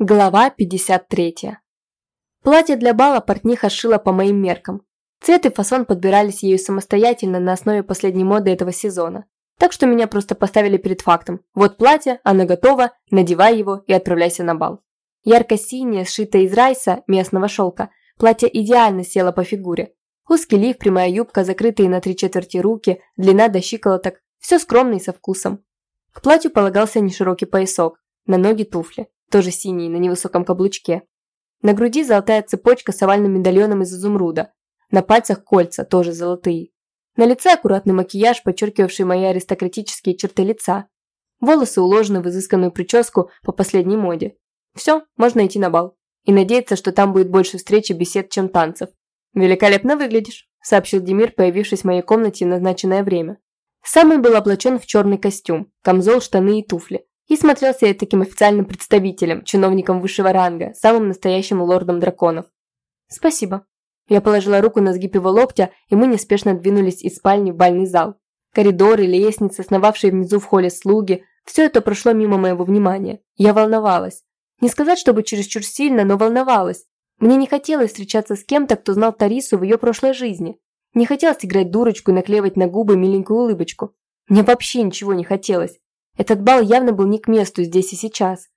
Глава 53. Платье для бала портниха сшила по моим меркам. Цвет и фасон подбирались ею самостоятельно на основе последней моды этого сезона. Так что меня просто поставили перед фактом. Вот платье, оно готово, надевай его и отправляйся на бал. Ярко-синее, сшитое из райса, местного шелка, платье идеально село по фигуре. Узкий лиф, прямая юбка, закрытые на три четверти руки, длина до щиколоток, все скромно и со вкусом. К платью полагался неширокий поясок, на ноги туфли тоже синий, на невысоком каблучке. На груди золотая цепочка с овальным медальоном из изумруда. На пальцах кольца, тоже золотые. На лице аккуратный макияж, подчеркивавший мои аристократические черты лица. Волосы уложены в изысканную прическу по последней моде. Все, можно идти на бал. И надеяться, что там будет больше встреч и бесед, чем танцев. «Великолепно выглядишь», – сообщил Демир, появившись в моей комнате в назначенное время. Сам он был облачен в черный костюм, камзол, штаны и туфли и смотрелся я таким официальным представителем, чиновником высшего ранга, самым настоящим лордом драконов. «Спасибо». Я положила руку на сгиб его локтя, и мы неспешно двинулись из спальни в бальный зал. Коридоры, лестницы, сновавшие внизу в холле слуги – все это прошло мимо моего внимания. Я волновалась. Не сказать, чтобы чересчур сильно, но волновалась. Мне не хотелось встречаться с кем-то, кто знал Тарису в ее прошлой жизни. Не хотелось играть дурочку и наклеивать на губы миленькую улыбочку. Мне вообще ничего не хотелось. Этот бал явно был не к месту здесь и сейчас.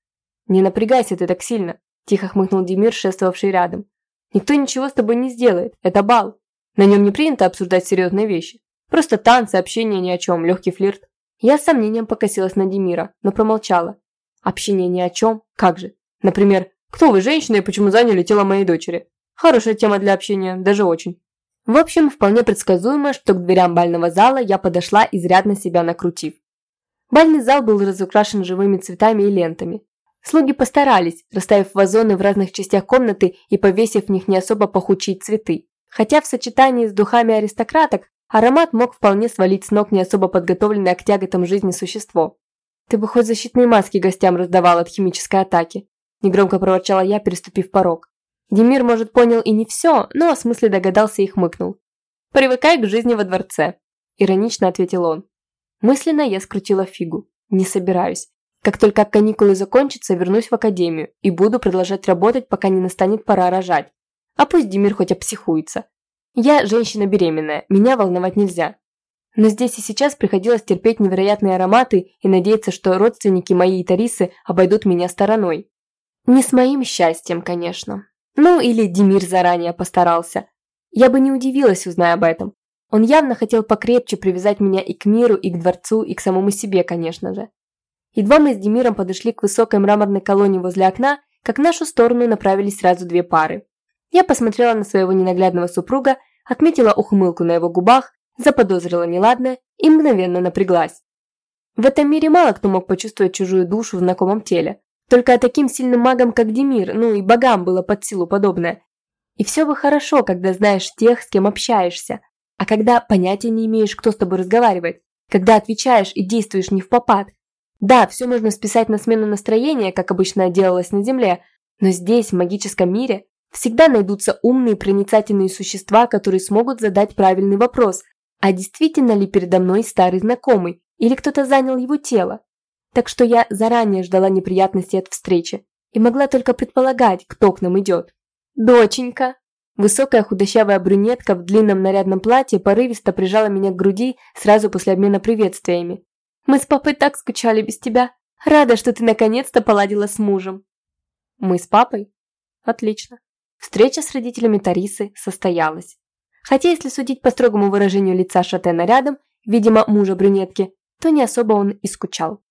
«Не напрягайся ты так сильно», – тихо хмыкнул Демир, шествовавший рядом. «Никто ничего с тобой не сделает. Это бал. На нем не принято обсуждать серьезные вещи. Просто танцы, общение ни о чем, легкий флирт». Я с сомнением покосилась на Демира, но промолчала. Общение ни о чем? Как же? Например, кто вы, женщина, и почему заняли тело моей дочери? Хорошая тема для общения, даже очень. В общем, вполне предсказуемо, что к дверям бального зала я подошла, изрядно себя накрутив. Бальный зал был разукрашен живыми цветами и лентами. Слуги постарались, расставив вазоны в разных частях комнаты и повесив в них не особо пахучие цветы. Хотя в сочетании с духами аристократок аромат мог вполне свалить с ног не особо подготовленное к тяготам жизни существо. «Ты бы хоть защитные маски гостям раздавал от химической атаки», негромко проворчала я, переступив порог. Демир, может, понял и не все, но о смысле догадался и хмыкнул. «Привыкай к жизни во дворце», – иронично ответил он. Мысленно я скрутила фигу. Не собираюсь. Как только каникулы закончатся, вернусь в академию и буду продолжать работать, пока не настанет пора рожать. А пусть Демир хоть обсихуется. Я женщина беременная, меня волновать нельзя. Но здесь и сейчас приходилось терпеть невероятные ароматы и надеяться, что родственники моей Тарисы обойдут меня стороной. Не с моим счастьем, конечно. Ну, или Демир заранее постарался. Я бы не удивилась, узная об этом. Он явно хотел покрепче привязать меня и к миру, и к дворцу, и к самому себе, конечно же. Едва мы с Демиром подошли к высокой мраморной колонне возле окна, как в нашу сторону направились сразу две пары. Я посмотрела на своего ненаглядного супруга, отметила ухмылку на его губах, заподозрила неладное и мгновенно напряглась. В этом мире мало кто мог почувствовать чужую душу в знакомом теле. Только таким сильным магам, как Демир, ну и богам было под силу подобное. И все бы хорошо, когда знаешь тех, с кем общаешься, а когда понятия не имеешь, кто с тобой разговаривает, когда отвечаешь и действуешь не в попад. Да, все можно списать на смену настроения, как обычно делалось на Земле, но здесь, в магическом мире, всегда найдутся умные проницательные существа, которые смогут задать правильный вопрос, а действительно ли передо мной старый знакомый, или кто-то занял его тело. Так что я заранее ждала неприятностей от встречи и могла только предполагать, кто к нам идет. «Доченька!» Высокая худощавая брюнетка в длинном нарядном платье порывисто прижала меня к груди сразу после обмена приветствиями. «Мы с папой так скучали без тебя. Рада, что ты наконец-то поладила с мужем». «Мы с папой?» «Отлично». Встреча с родителями Тарисы состоялась. Хотя, если судить по строгому выражению лица Шатена рядом, видимо, мужа брюнетки, то не особо он и скучал.